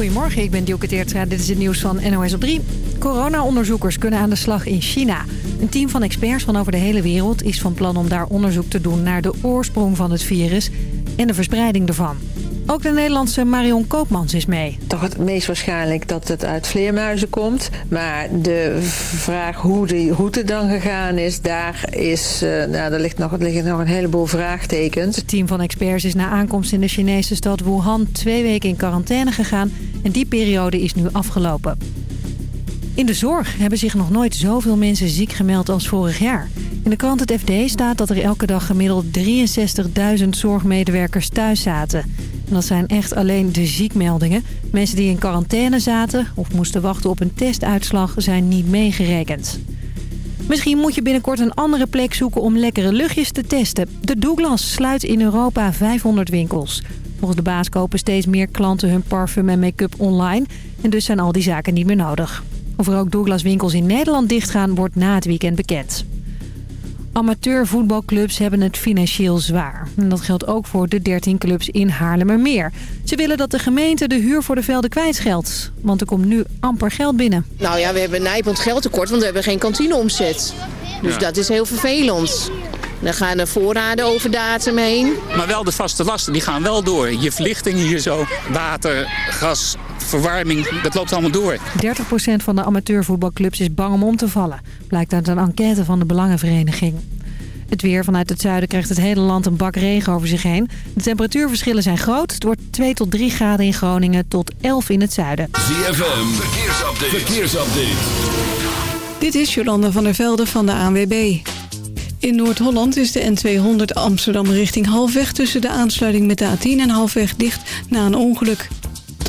Goedemorgen, ik ben Dielke Teertra. Dit is het nieuws van NOS op 3. Corona-onderzoekers kunnen aan de slag in China. Een team van experts van over de hele wereld is van plan om daar onderzoek te doen... naar de oorsprong van het virus en de verspreiding ervan. Ook de Nederlandse Marion Koopmans is mee. Toch het meest waarschijnlijk dat het uit vleermuizen komt. Maar de vraag hoe die route dan gegaan is, daar, is, uh, nou, daar ligt nog, liggen nog een heleboel vraagtekens. Het team van experts is na aankomst in de Chinese stad Wuhan twee weken in quarantaine gegaan. En die periode is nu afgelopen. In de zorg hebben zich nog nooit zoveel mensen ziek gemeld als vorig jaar. In de krant het FD staat dat er elke dag gemiddeld 63.000 zorgmedewerkers thuis zaten. Dat zijn echt alleen de ziekmeldingen. Mensen die in quarantaine zaten of moesten wachten op een testuitslag zijn niet meegerekend. Misschien moet je binnenkort een andere plek zoeken om lekkere luchtjes te testen. De Douglas sluit in Europa 500 winkels. Volgens de baas kopen steeds meer klanten hun parfum en make-up online. En dus zijn al die zaken niet meer nodig. Of er ook Douglas winkels in Nederland dichtgaan wordt na het weekend bekend. Amateurvoetbalclubs hebben het financieel zwaar. En dat geldt ook voor de 13 clubs in Haarlemmermeer. Ze willen dat de gemeente de huur voor de velden kwijtscheldt. Want er komt nu amper geld binnen. Nou ja, we hebben nijpend geldtekort, want we hebben geen kantineomzet. Dus dat is heel vervelend. Dan gaan er voorraden over datum heen. Maar wel de vaste lasten, die gaan wel door. Je verlichting hier zo, water, gas, verwarming, dat loopt allemaal door. 30% van de amateurvoetbalclubs is bang om om te vallen. Blijkt uit een enquête van de Belangenvereniging. Het weer vanuit het zuiden krijgt het hele land een bak regen over zich heen. De temperatuurverschillen zijn groot. Het wordt 2 tot 3 graden in Groningen tot 11 in het zuiden. ZFM, verkeersupdate. verkeersupdate. Dit is Jolanda van der Velde van de ANWB. In Noord-Holland is de N200 Amsterdam richting halfweg... tussen de aansluiting met de A10 en halfweg dicht na een ongeluk.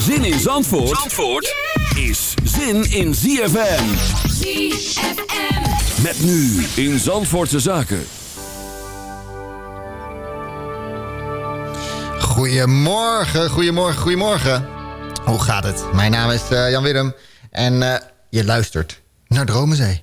Zin in Zandvoort, Zandvoort is zin in ZFM. ZFM. Met nu in Zandvoortse Zaken. Goedemorgen, goedemorgen, goedemorgen. Hoe gaat het? Mijn naam is uh, Jan Willem en uh, je luistert naar Dromenzee.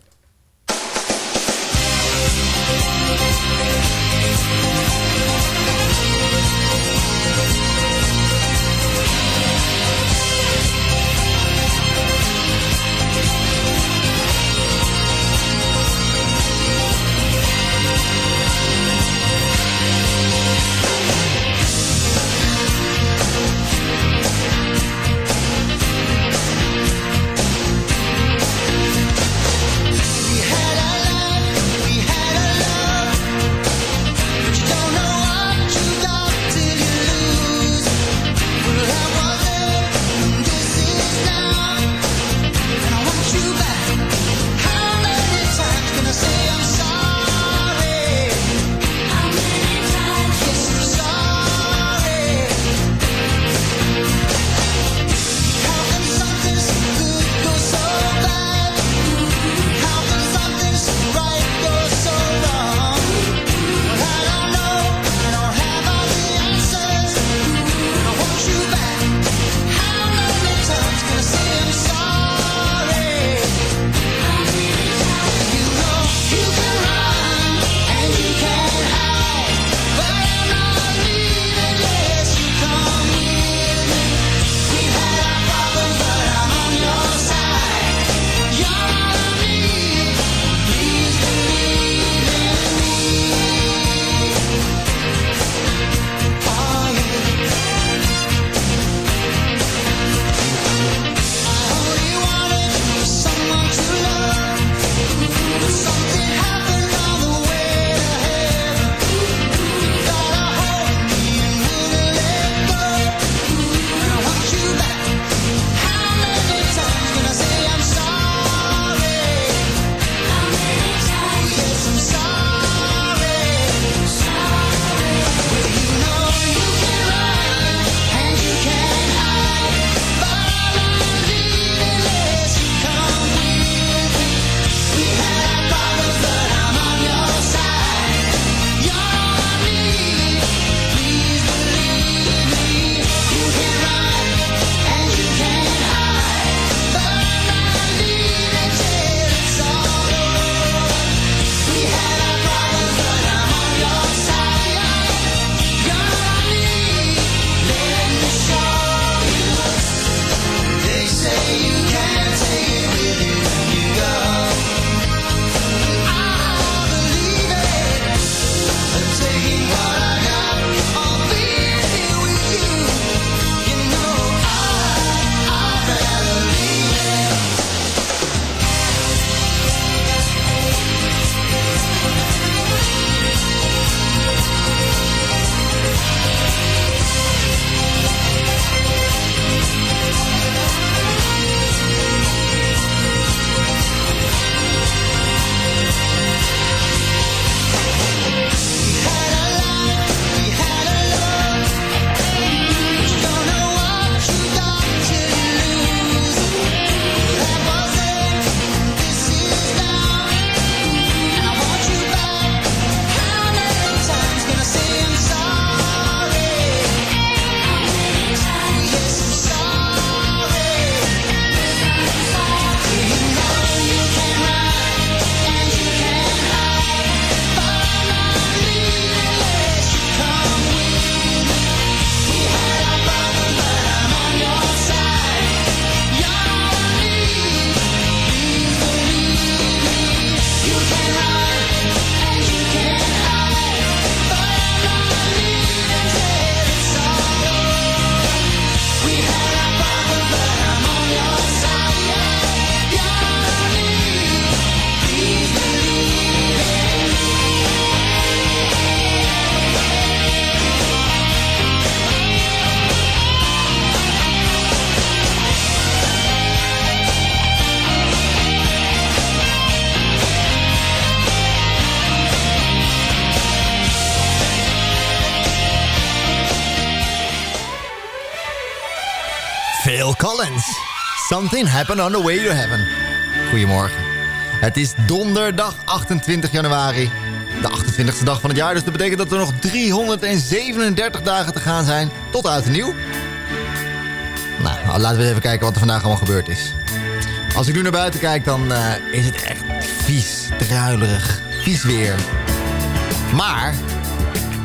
Something happened on the way to heaven. Goedemorgen. Het is donderdag 28 januari. De 28e dag van het jaar, dus dat betekent dat er nog 337 dagen te gaan zijn tot oud en nieuw. Nou, laten we even kijken wat er vandaag allemaal gebeurd is. Als ik nu naar buiten kijk, dan uh, is het echt vies, druilerig, vies weer. Maar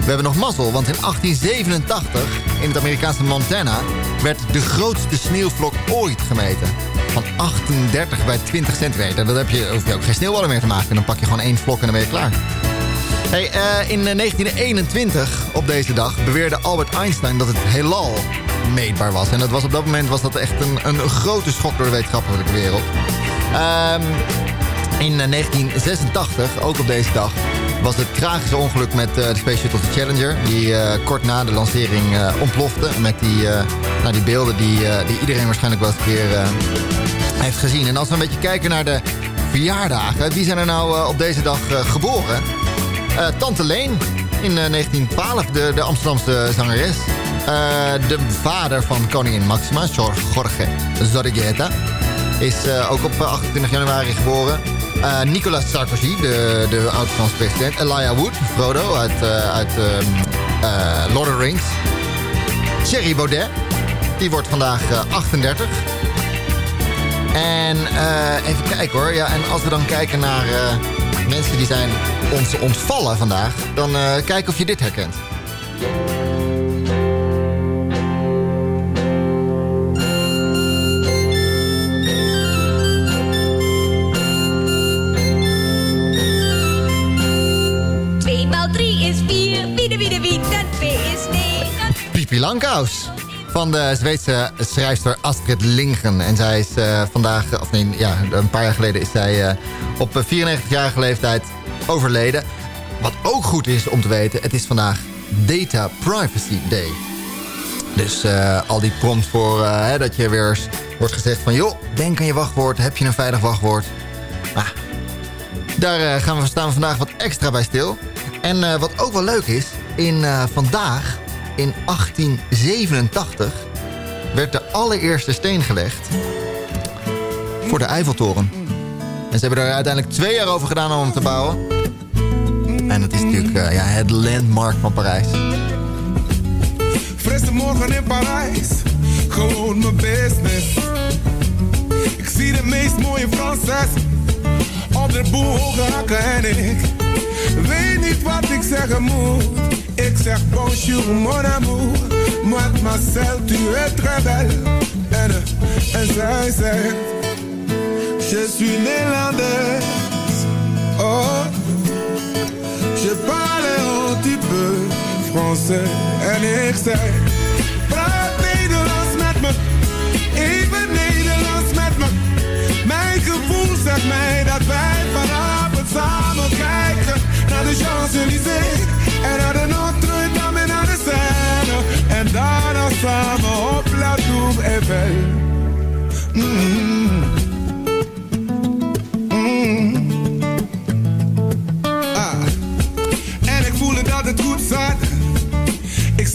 we hebben nog mazzel, want in 1887 in het Amerikaanse Montana... werd de grootste sneeuwvlok ooit gemeten. Van 38 bij 20 centimeter. Dat heb je, hoef je ook geen sneeuwballen meer te maken. Dan pak je gewoon één vlok en dan ben je klaar. Hey, uh, in 1921, op deze dag, beweerde Albert Einstein dat het heelal meetbaar was. En dat was op dat moment was dat echt een, een grote schok door de wetenschappelijke wereld. Um, in 1986, ook op deze dag, was het tragische ongeluk met uh, de Space Shuttle Challenger. Die uh, kort na de lancering uh, ontplofte. Met die, nou, die beelden die, die iedereen waarschijnlijk wel eens een keer heeft gezien. En als we een beetje kijken naar de verjaardagen. Wie zijn er nou op deze dag geboren? Tante Leen in 1912, de, de Amsterdamse zangeres. de vader van koningin Maxima, Jorge Zorrigueta, is ook op 28 januari geboren. Uh, Nicolas Sarkozy, de, de oud-Franse president. Elijah Wood, Frodo uit, uh, uit uh, Lord of the Rings. Thierry Baudet, die wordt vandaag 38. En even kijken hoor. Ja, en als we dan kijken naar mensen die zijn ons ontvallen vandaag... dan kijken of je dit herkent. Van de Zweedse schrijfster Astrid Lindgren. En zij is uh, vandaag, of nee, ja, een paar jaar geleden is zij uh, op 94-jarige leeftijd overleden. Wat ook goed is om te weten, het is vandaag Data Privacy Day. Dus uh, al die prompts voor hè, dat je weer wordt gezegd van... joh, denk aan je wachtwoord, heb je een veilig wachtwoord? Nou, daar gaan we, staan we vandaag wat extra bij stil. En wat ook wel leuk is, in vandaag in 1887 werd de allereerste steen gelegd voor de Eiffeltoren. En ze hebben er uiteindelijk twee jaar over gedaan om hem te bouwen. En het is natuurlijk uh, ja, het landmark van Parijs. Frisse morgen in Parijs, gewoon mijn business. Ik zie de meest mooie Franses op de boel hoge hakken en ik weet niet wat ik zeggen moet. Zeg bonjour mon amour, mademoiselle tu es très belle. Zegt, je suis néerlandaise. Oh, je parle un petit peu français. En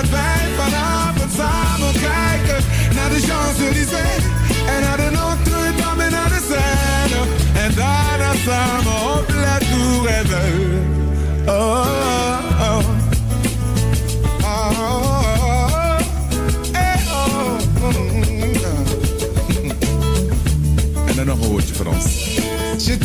dat wij vanavond samen kijken naar de Champs-Élysées en naar de Notre-Dame en naar de Seine. En daarna samen op La Tour Eiffel. Oh, oh, oh. oh, oh. Eh, oh, En dan nog een woordje Frans. Je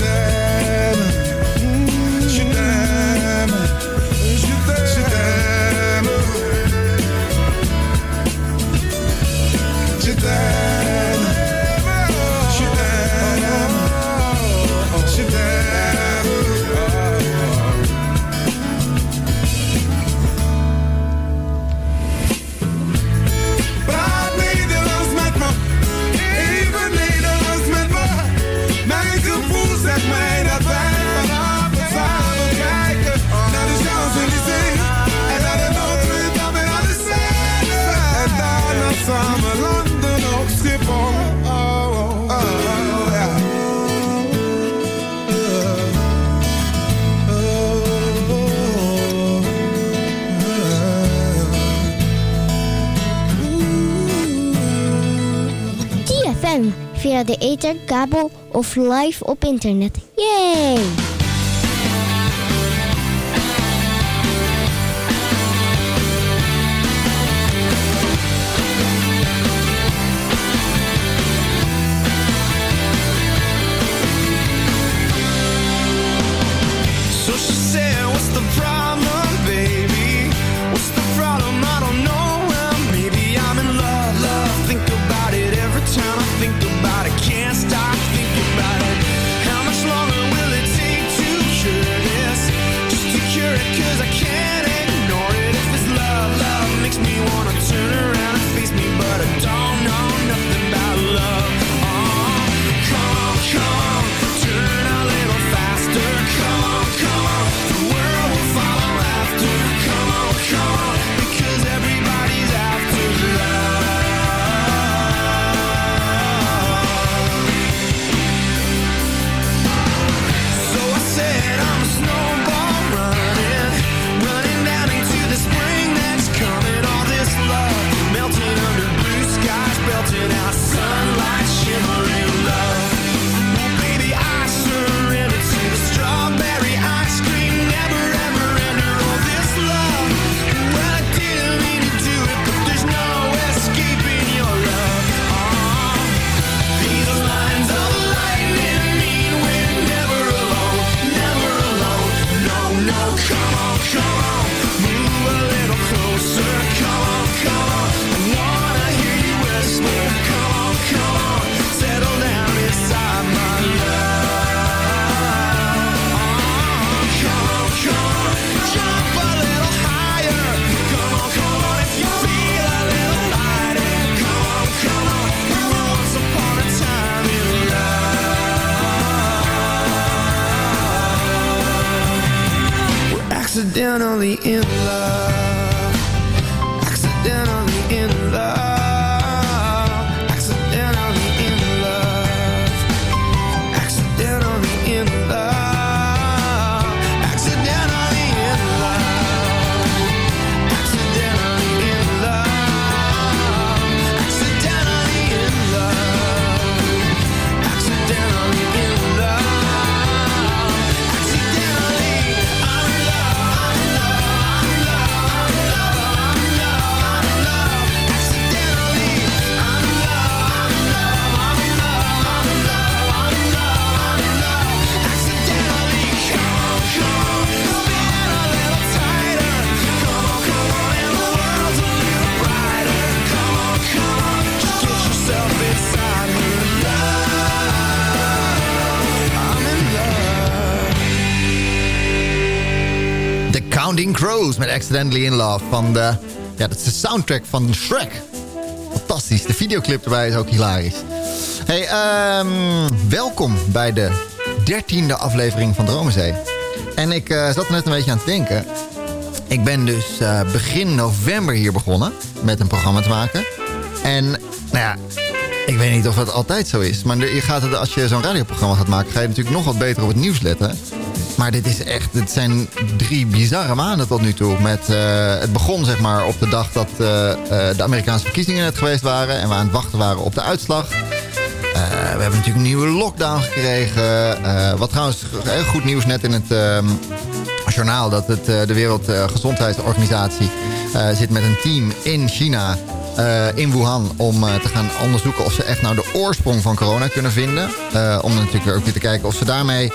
de ether, kabel of live op internet. Yay! Met Accidentally in Love van de... Ja, dat is de soundtrack van Shrek. Fantastisch. De videoclip erbij is ook hilarisch. Hey, ehm, welkom bij de dertiende aflevering van Dromenzee. En ik eh, zat net een beetje aan te denken. Ik ben dus eh, begin november hier begonnen met een programma te maken. En nou ja, ik weet niet of dat altijd zo is. Maar je gaat het, als je zo'n radioprogramma gaat maken... ga je natuurlijk nog wat beter op het nieuws letten. Maar dit is echt, dit zijn drie bizarre maanden tot nu toe. Met, eh, het begon zeg maar op de dag dat eh, eh, de Amerikaanse verkiezingen net geweest waren. En we aan het wachten waren op de uitslag. We hebben natuurlijk een nieuwe lockdown gekregen. Wat trouwens goed nieuws net in het ehm, journaal... dat het, de Wereldgezondheidsorganisatie zit met een team in China... in Wuhan om te gaan onderzoeken of ze echt nou de oorsprong van corona kunnen vinden. Om natuurlijk ook weer te kijken of ze daarmee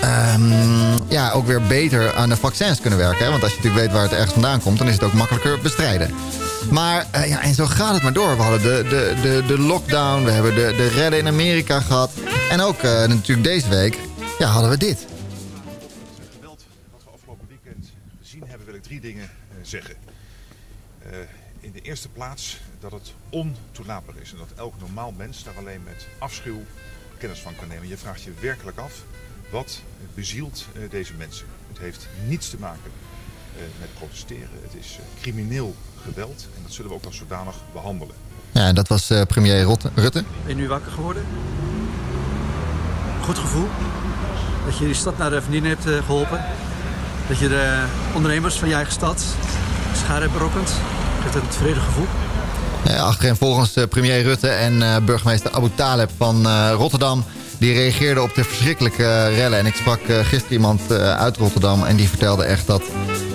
ehm, ja, ook weer beter aan de vaccins kunnen werken. Hè? Want als je natuurlijk weet waar het ergens vandaan komt... dan is het ook makkelijker bestrijden. Maar eh, ja, en zo gaat het maar door. We hadden de, de, de, de lockdown, we hebben de, de redden in Amerika gehad. En ook eh, natuurlijk deze week ja, hadden we dit. wat we afgelopen weekend gezien hebben, wil ik drie dingen eh, zeggen. In de eerste plaats dat het ontoelaatbaar is en dat elk normaal mens daar alleen met afschuw kennis van kan nemen. Je vraagt je werkelijk af, wat bezielt eh, deze mensen? Het heeft niets te maken eh, met protesteren. Het is eh, crimineel geweld en dat zullen we ook als zodanig behandelen. Ja, en dat was eh, premier Rutte. Ben je nu wakker geworden? Goed gevoel? Dat je die stad naar de vriendinnen hebt eh, geholpen? Dat je de ondernemers van je eigen stad schade hebt berokkend? Geeft dat een tevreden gevoel? Uh, achterin volgens premier Rutte en burgemeester Abu Taleb van Rotterdam... die reageerden op de verschrikkelijke rellen. En ik sprak gisteren iemand uit Rotterdam en die vertelde echt dat...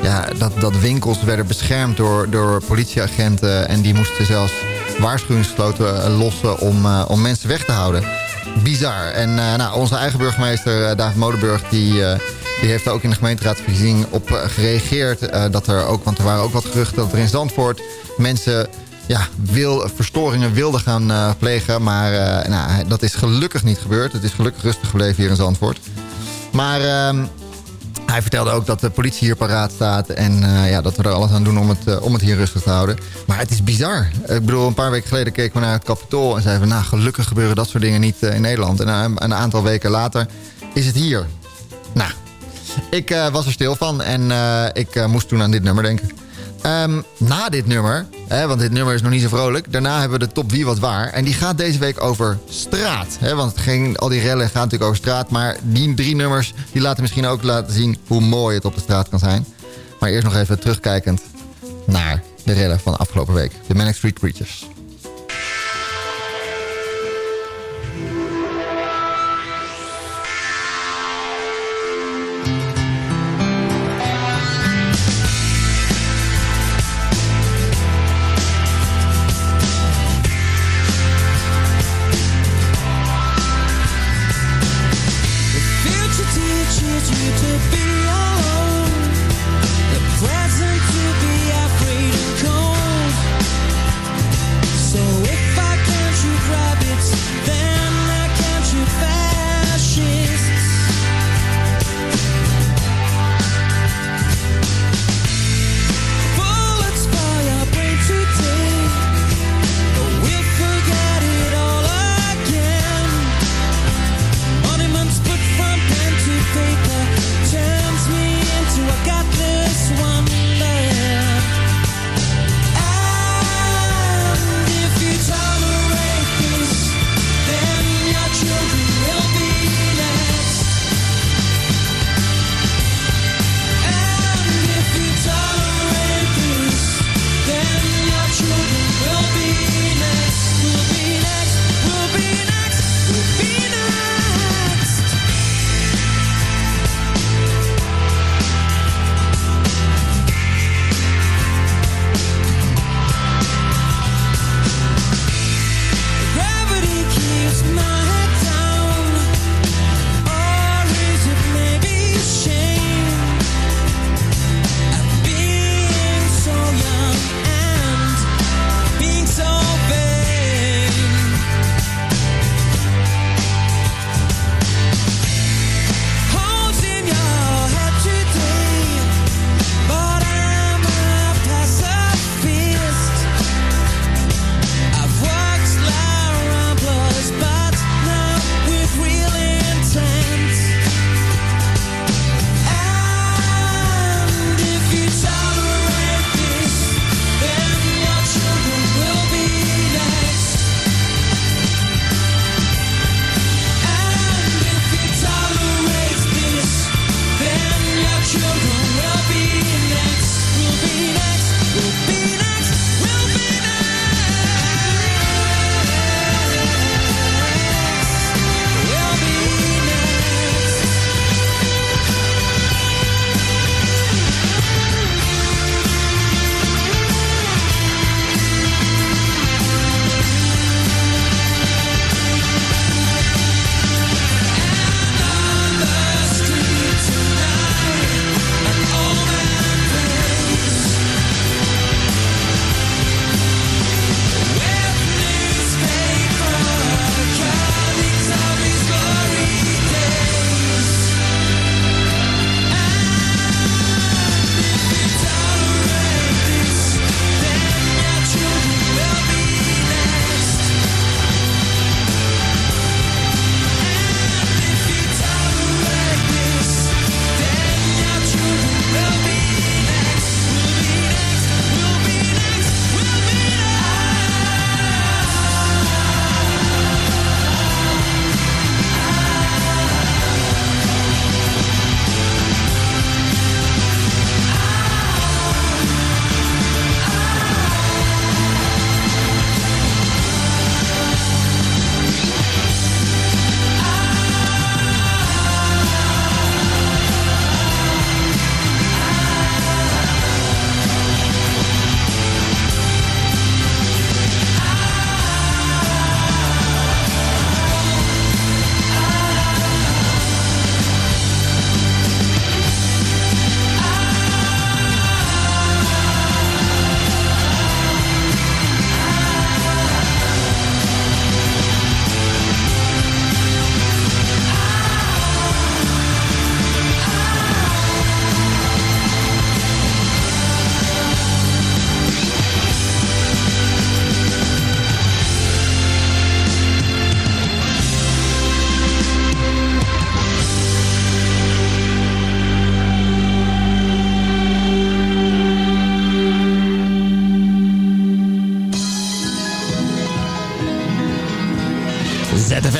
Ja, dat, dat winkels werden beschermd door, door politieagenten... en die moesten zelfs waarschuwingssloten lossen om, om mensen weg te houden. Bizar. En nou, onze eigen burgemeester David Molenburg... die die heeft ook in de gemeenteraadsverkiezing op gereageerd. dat er ook, want er waren ook wat geruchten dat er in Zandvoort mensen ja, wil, verstoringen wilde gaan uh, plegen. Maar uh, nou, dat is gelukkig niet gebeurd. Het is gelukkig rustig gebleven hier in Zandvoort. Maar uh, hij vertelde ook dat de politie hier paraat staat. En uh, ja, dat we er alles aan doen om het, om het hier rustig te houden. Maar het is bizar. Ik bedoel, een paar weken geleden keken we naar het Capitool. En zeiden we, nou gelukkig gebeuren dat soort dingen niet in Nederland. En een aantal weken later is het hier. Nou, ik was er stil van. En ik moest toen aan dit nummer denken. Um, na dit nummer, hè, want dit nummer is nog niet zo vrolijk... daarna hebben we de top wie wat waar. En die gaat deze week over straat. Hè, want geen, al die rellen gaan natuurlijk over straat. Maar die drie nummers die laten misschien ook laten zien... hoe mooi het op de straat kan zijn. Maar eerst nog even terugkijkend naar de rellen van de afgelopen week. De Manic Street Preachers.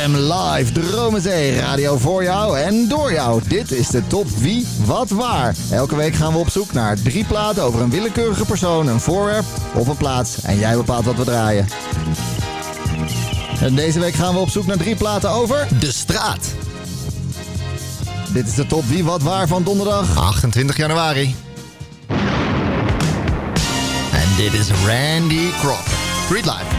ZFM Live, Dromenzee, radio voor jou en door jou. Dit is de top wie, wat, waar. Elke week gaan we op zoek naar drie platen over een willekeurige persoon, een voorwerp of een plaats. En jij bepaalt wat we draaien. En deze week gaan we op zoek naar drie platen over de straat. Dit is de top wie, wat, waar van donderdag 28 januari. En dit is Randy Crawford. Street.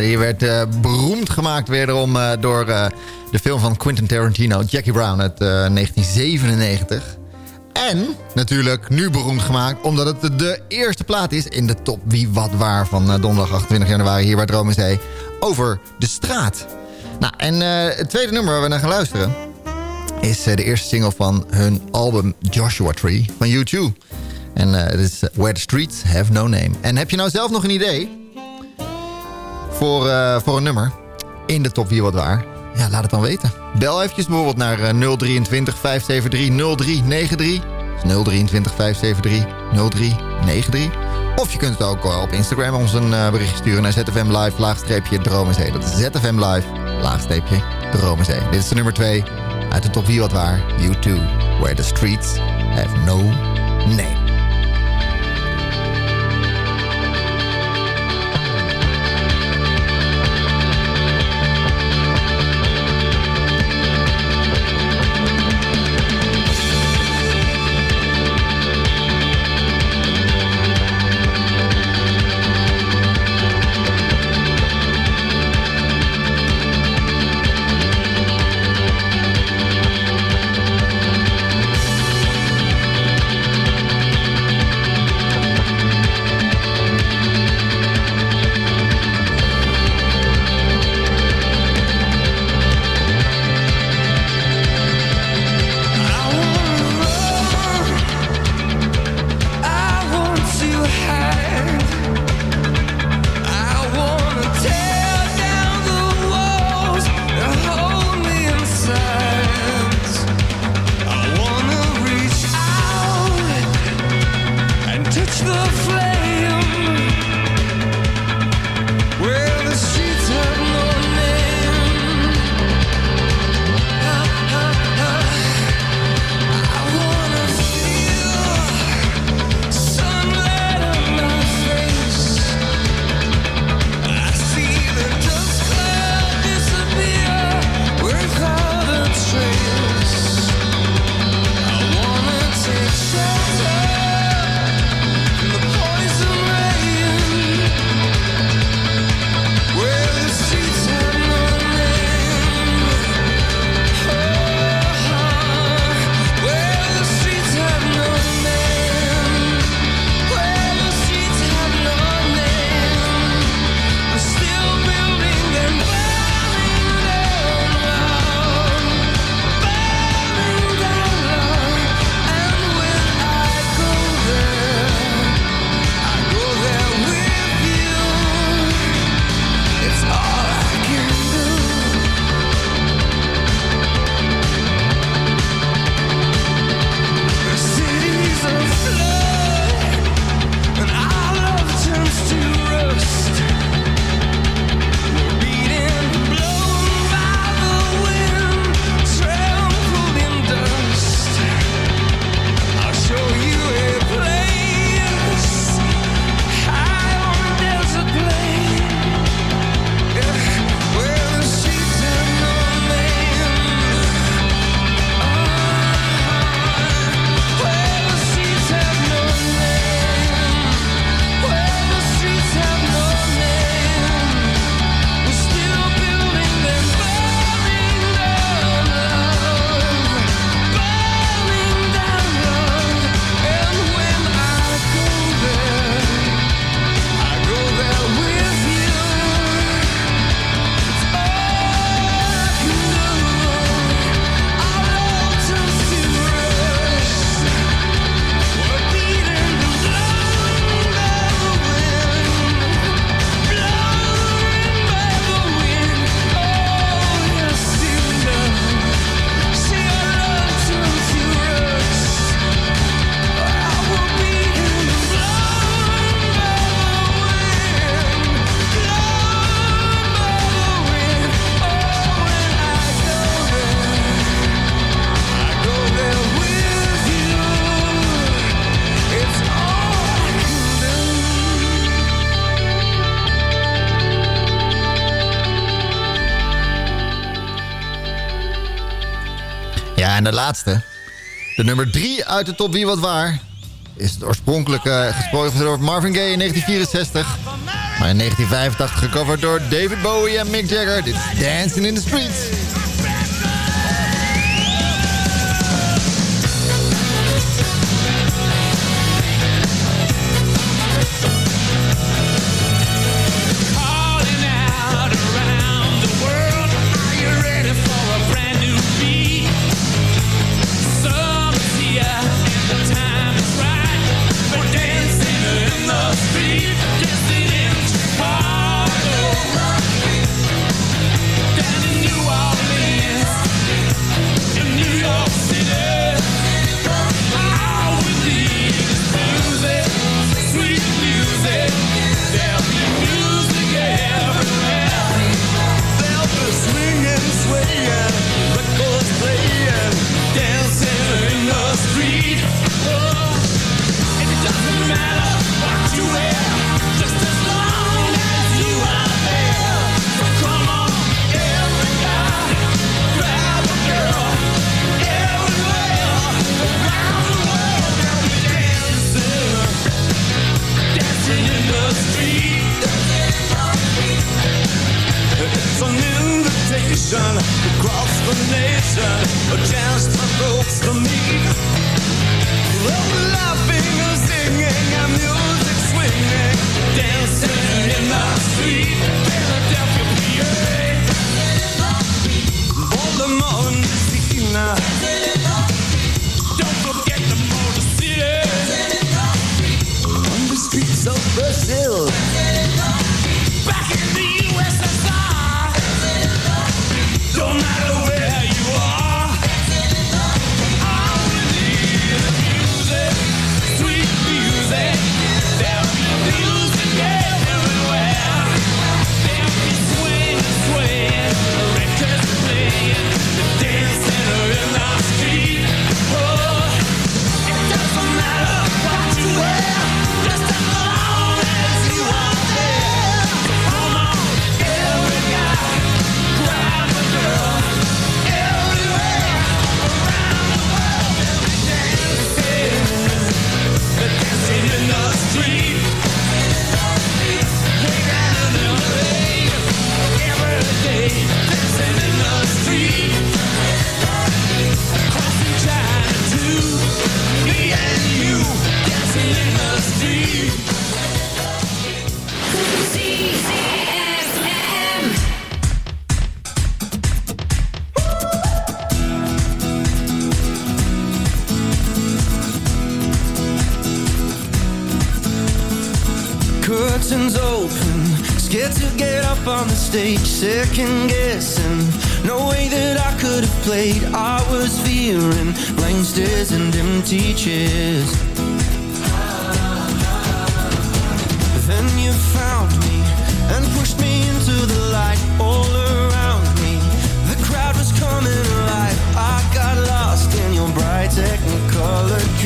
Die werd eh, beroemd gemaakt wederom eh, door eh, de film van Quentin Tarantino, Jackie Brown uit 1997. En natuurlijk nu beroemd gemaakt omdat het de eerste plaat is in de top Wie Wat Waar van donderdag 28 januari hier bij Dromen Zee over de straat. Nou, en het tweede nummer waar we naar gaan luisteren is de eerste single van hun album Joshua Tree van U2. En het is Where the Streets Have No Name. En heb je nou zelf nog een idee? voor, eh, voor een nummer in de top 4 wat waar? Ja, laat het dan weten. Bel eventjes bijvoorbeeld naar 023 573 0393. Dus 023 573 0393. Of je kunt het ook eh, op Instagram ons een eh, bericht sturen naar ZFM Live, laagstreepje Dromenzee. Dat is ZFM Live, laagstreepje Dromenzee. Dit is de nummer 2 uit de top 4 wat waar. You 2 where the streets have no name. de laatste. De nummer 3 uit de top Wie Wat Waar is het oorspronkelijk eh, gesproken door Marvin Gaye in 1964. Maar in 1985 gecoverd door David Bowie en Mick Jagger. Dit is Dancing in the Streets.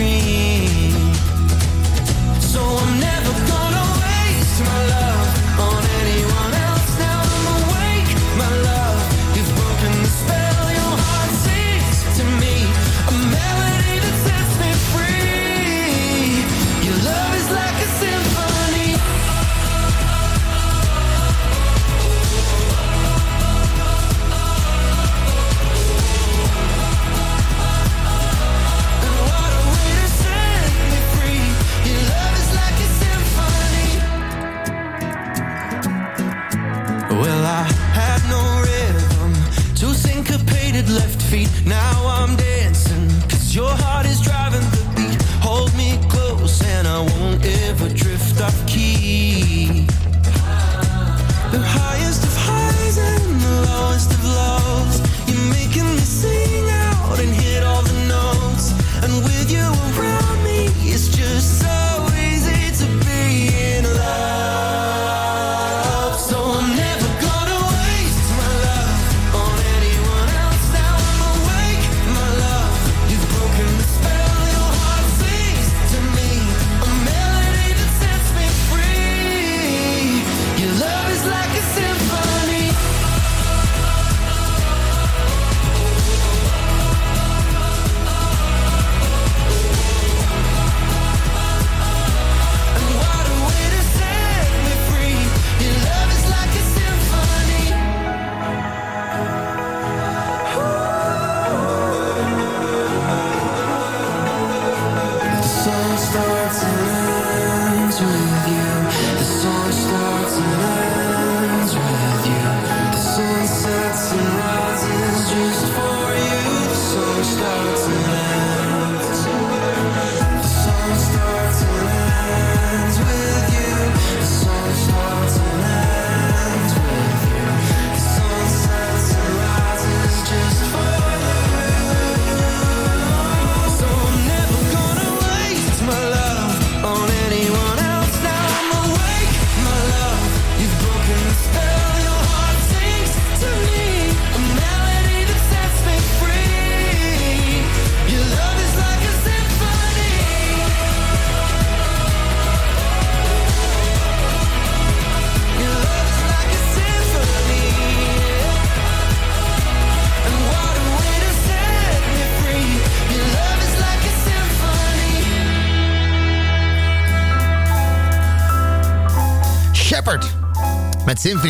dream.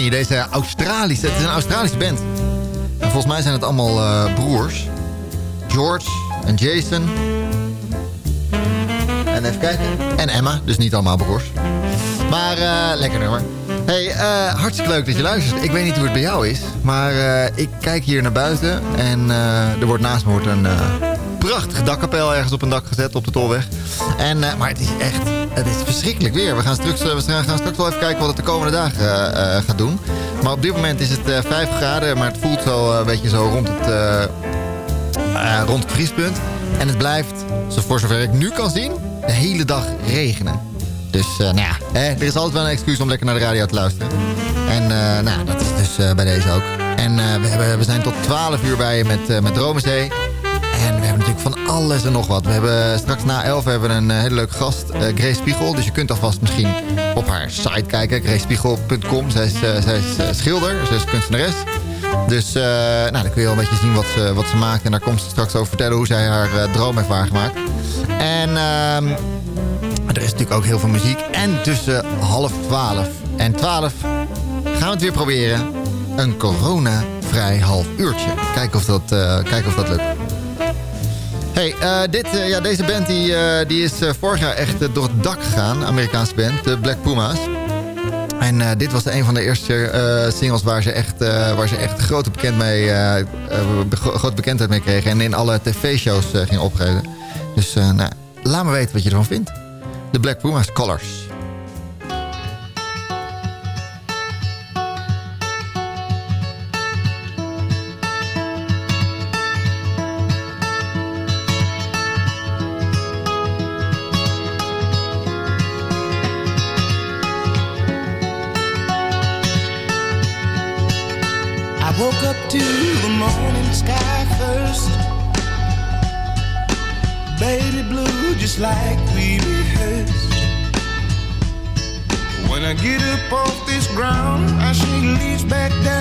deze Australische... Het is een Australische band. En volgens mij zijn het allemaal eh, broers. George en Jason. En even kijken. En Emma, dus niet allemaal broers. Maar uh, lekker nummer. Hey, eh, hartstikke leuk dat je luistert. Ik weet niet hoe het bij jou is, maar ik kijk hier naar buiten... en er wordt naast me wordt een prachtig dakkapel ergens op een dak gezet op de tolweg. En, maar het is echt verschrikkelijk weer. We gaan straks, we gaan straks wel even kijken wat het de komende dagen eh, eh, gaat doen. Maar op dit moment is het eh 5 graden, maar het voelt eh, een beetje zo rond het, rond het vriespunt. En het blijft, voor zover ik nu kan zien, de hele dag regenen. Dus nou ja, er is altijd wel een excuus om lekker naar de radio te luisteren. En nou, dat is dus bij deze ook. En we, hebben, we zijn tot 12 uur bij je met, met Dromenzee. Van alles en nog wat. We hebben straks na 11 hebben we een eh, hele leuke gast, eh, Grace Spiegel. Dus je kunt alvast misschien op haar site kijken, gracespiegel.com. Zij is, eh, zij is eh, schilder, zij is kunstenares. Dus eh, nou, dan kun je wel een beetje zien wat ze, wat ze maakt. En daar komt ze straks over vertellen hoe zij haar eh, droom heeft waargemaakt. En ehm, er is natuurlijk ook heel veel muziek. En tussen half 12 en 12 gaan we het weer proberen. Een corona-vrij half uurtje. Kijken of dat, eh, kijken of dat lukt. Hey, eh, dit, eh, ja, deze band die, eh, die is vorig jaar echt door het dak gegaan. Amerikaanse band, de Black Puma's. En dit was een van de eerste singles waar ze echt, waar ze echt grote, bekend mee, bekendheid mee kregen. En in alle tv-shows gingen optreden. Dus nou, laat me weten wat je ervan vindt. De Black Puma's Colors. Off this ground, I she leaves back down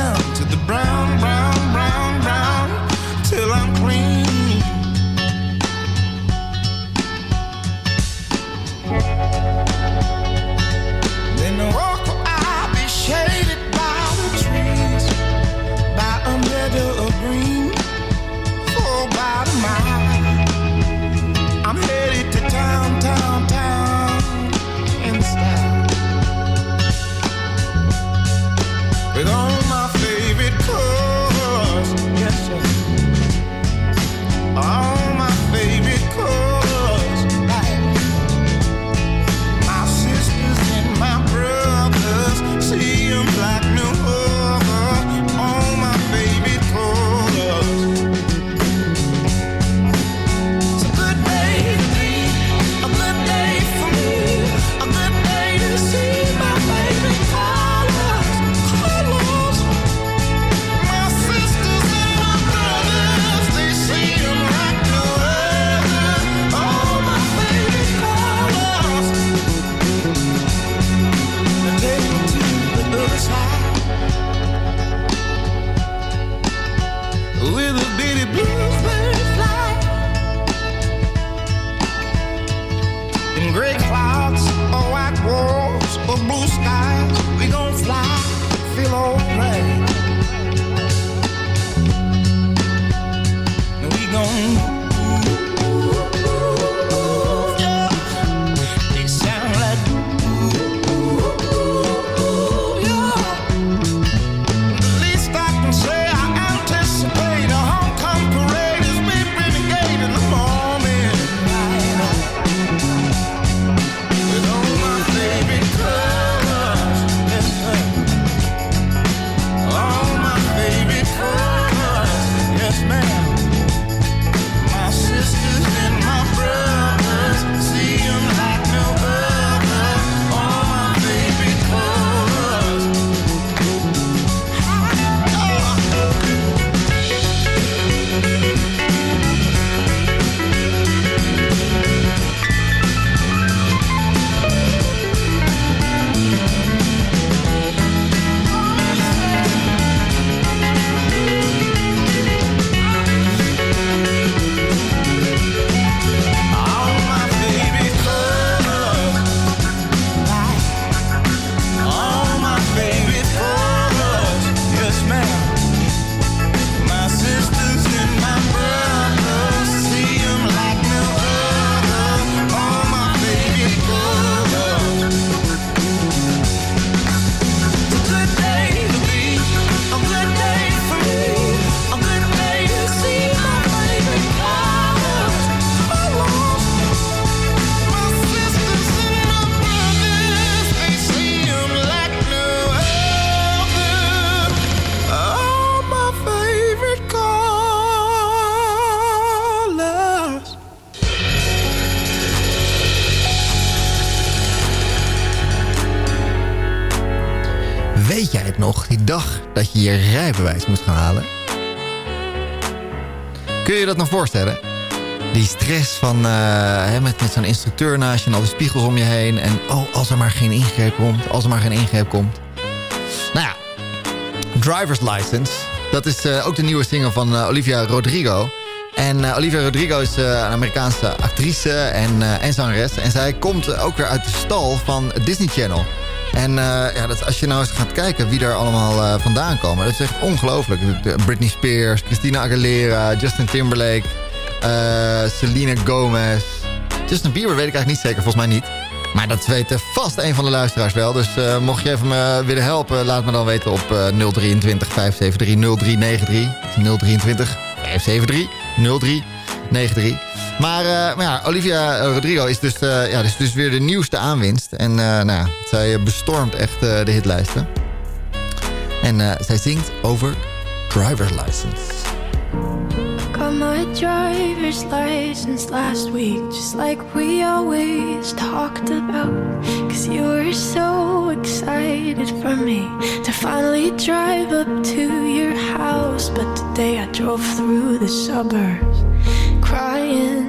je rijbewijs moest gaan halen. Kun je dat nog voorstellen? Die stress van, eh, met, met zo'n instructeur naast je en al die spiegels om je heen. En oh, als er maar geen ingreep komt, als er maar geen ingreep komt. Nou ja, Driver's License. Dat is eh, ook de nieuwe single van eh, Olivia Rodrigo. En Olivia Rodrigo is een Amerikaanse actrice en, en zangeres. En zij komt ook weer uit de stal van Disney Channel. En eh, ja, dat, als je nou eens gaat kijken wie er allemaal eh, vandaan komen... dat is echt ongelooflijk. Britney Spears, Christina Aguilera, Justin Timberlake... eh, Selena Gomez... Justin Bieber weet ik eigenlijk niet zeker, volgens mij niet. Maar dat weet vast een van de luisteraars wel. Dus mocht je even me willen helpen, laat me dan weten op eh 023 573 0393. 023 573 0393. Maar, eh, maar ja, Olivia Rodrigo is dus, eh, ja, dus, dus weer de nieuwste aanwinst. En eh, nou zij bestormt echt eh, de hitlijsten. En eh, zij zingt over driver's license. Got my driver's license last week, just like we always talked about. Cause you were so excited for me to finally drive up to your house. But today I drove through the suburbs crying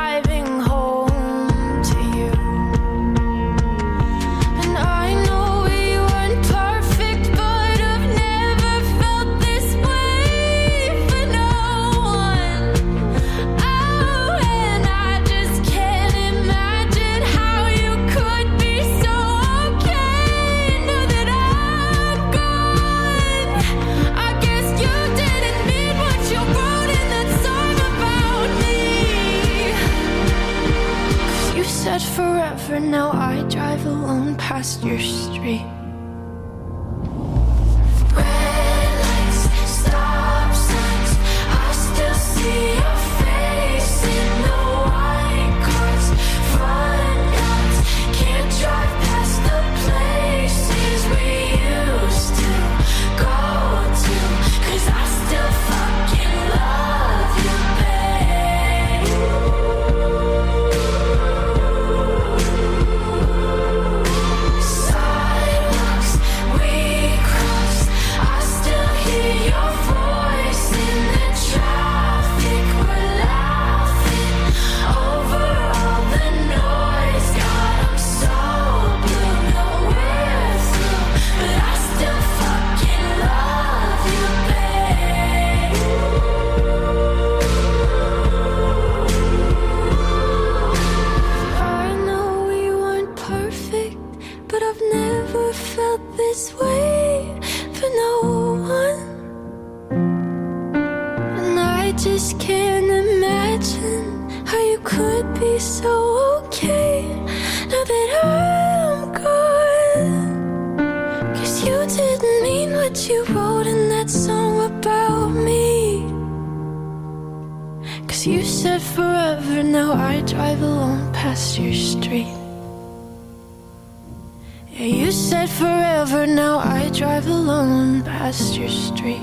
your said forever, now I drive alone past your street. Yeah, you said forever, now I drive alone past your street.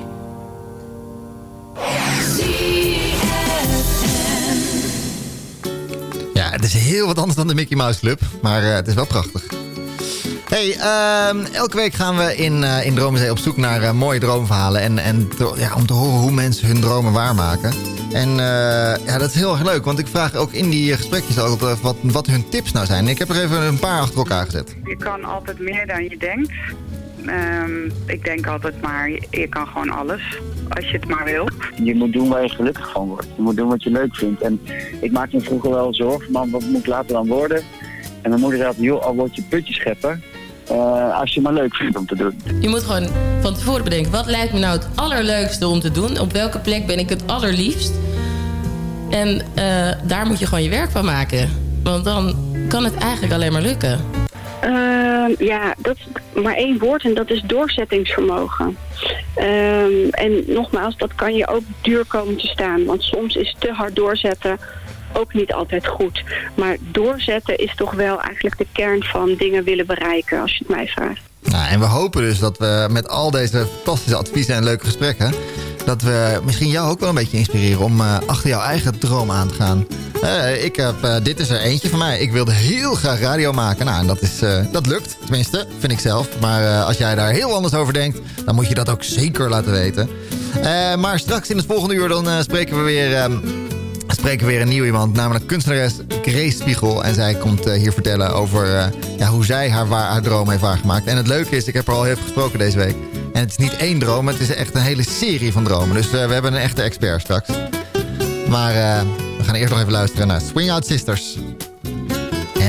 Ja, het is heel wat anders dan de Mickey Mouse Club. Maar eh, het is wel prachtig. Hey, ehm, elke week gaan we in, eh in Dromenzee op zoek naar eh, mooie droomverhalen. En, en ja, om te horen hoe mensen hun dromen waarmaken. En eh, ja, dat is heel erg leuk. Want ik vraag ook in die gesprekjes altijd wat, wat hun tips nou zijn. Ik heb er even een paar achter elkaar gezet. Je kan altijd meer dan je denkt. Ehm, ik denk altijd maar, je, je kan gewoon alles. Als je het maar wil. Je moet doen waar je gelukkig van wordt. Je moet doen wat je leuk vindt. En ik maakte me vroeger wel zorgen, man, wat moet ik later dan worden? En mijn moeder zei altijd, joh, al word je putje schepper. Eh, als je het maar leuk vindt om te doen. Je moet gewoon van tevoren bedenken, wat lijkt me nou het allerleukste om te doen? Op welke plek ben ik het allerliefst? En eh, daar moet je gewoon je werk van maken. Want dan kan het eigenlijk alleen maar lukken. Ehm, ja, dat is maar één woord en dat is doorzettingsvermogen. Ehm, en nogmaals, dat kan je ook duur komen te staan. Want soms is te hard doorzetten ook niet altijd goed. Maar doorzetten is toch wel eigenlijk de kern van dingen willen bereiken, als je het mij vraagt. Nou, en we hopen dus dat we met al deze fantastische adviezen en leuke gesprekken... dat we misschien jou ook wel een beetje inspireren om eh, achter jouw eigen droom aan te gaan. Eh, ik heb, eh, dit is er eentje van mij. Ik wilde heel graag radio maken. Nou, en dat, is, dat lukt. Tenminste, vind ik zelf. Maar als jij daar heel anders over denkt... dan moet je dat ook zeker laten weten. Maar straks in het volgende uur dan spreken we weer... spreken we weer een nieuw iemand, namelijk kunstenares Grace Spiegel. En zij komt eh, hier vertellen over eh, ja, hoe zij haar, waar, haar droom heeft waargemaakt. En het leuke is, ik heb er al heel even gesproken deze week. En het is niet één droom, het is echt een hele serie van dromen. Dus eh, we hebben een echte expert straks. Maar we gaan eerst nog even luisteren naar Swing Out Sisters.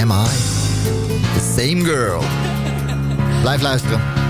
Am I the same girl? Blijf luisteren.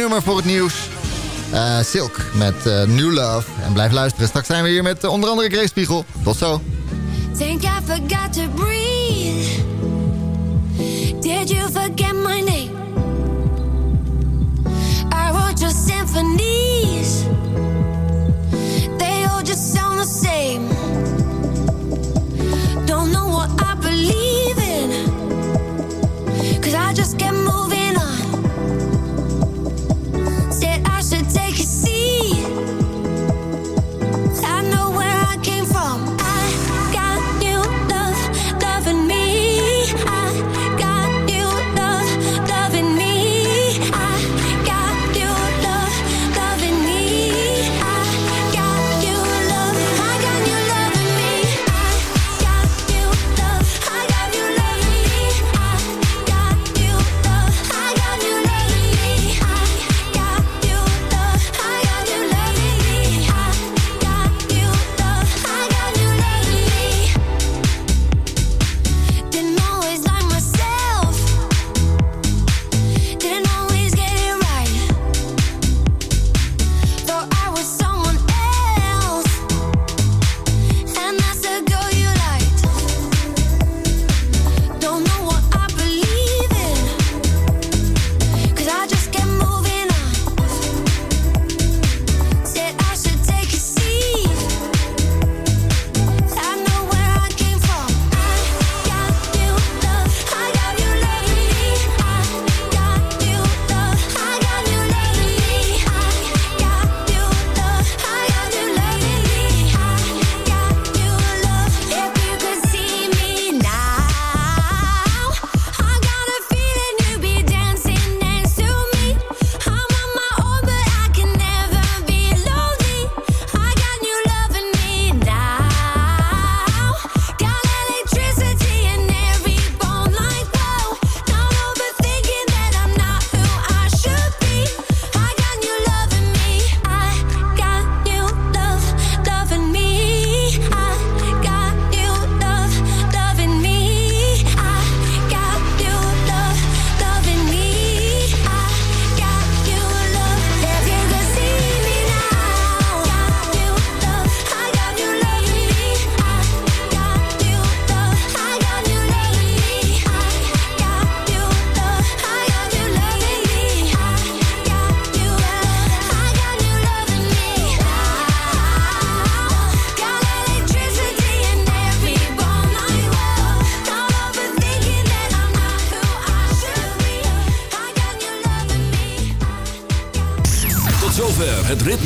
nummer voor het nieuws. Uh, Silk met uh, New Love. En blijf luisteren. Straks zijn we hier met uh, onder andere Greg Spiegel. Tot zo. Think I forgot to breathe. Did you forget my name? I wrote your symphonies. They all just sound the same. Don't know what I believe in. Cause I just get moving.